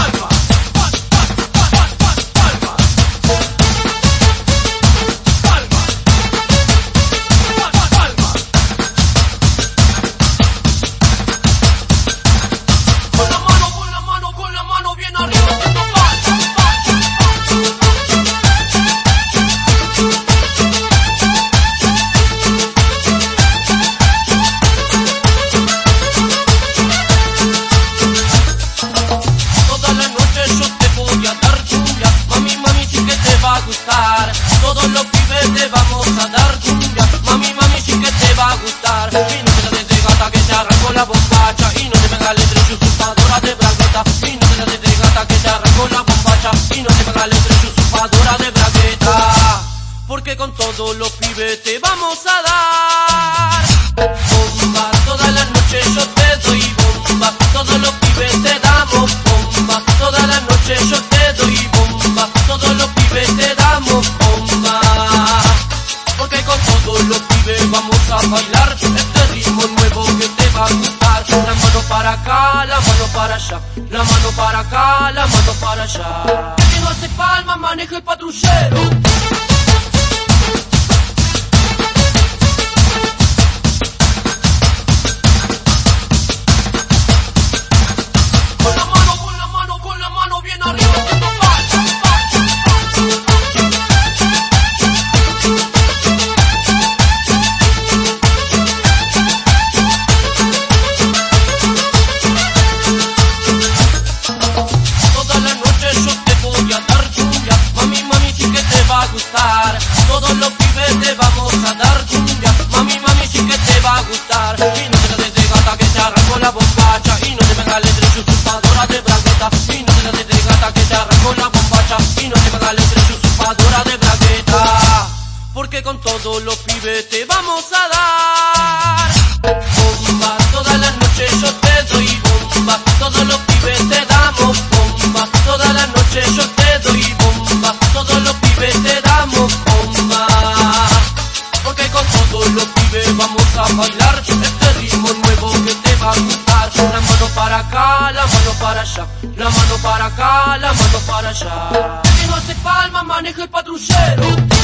alma. Todos los pibes te vamos a dar cumbia. Mami, mami, sí que te va a gustar. Y no te la de gata que te arranco la bombacha. Y no te me regales tres usurpadora de bragueta. Y no te la de gata que te arranco la bombacha. Y no te me regales tres usurpadora de bragueta. Porque con todos los pibes te vamos a dar La mano para acá, la mano para allá. Que no hace palma, maneja el patrullero. Y no te de gata que te arranco la bombacha, y no te me regales tres usurpadora de bragueta. Y no te de gata que te arranco la bombacha, y no te me regales tres usurpadora de bragueta. Porque con todos los pibes te vamos a dar bomba. Bailar este ritmo nuevo que te va a gustar. La mano para acá, la mano para allá. La mano para acá, la mano para allá. Que no hace palma, maneja el patrullero.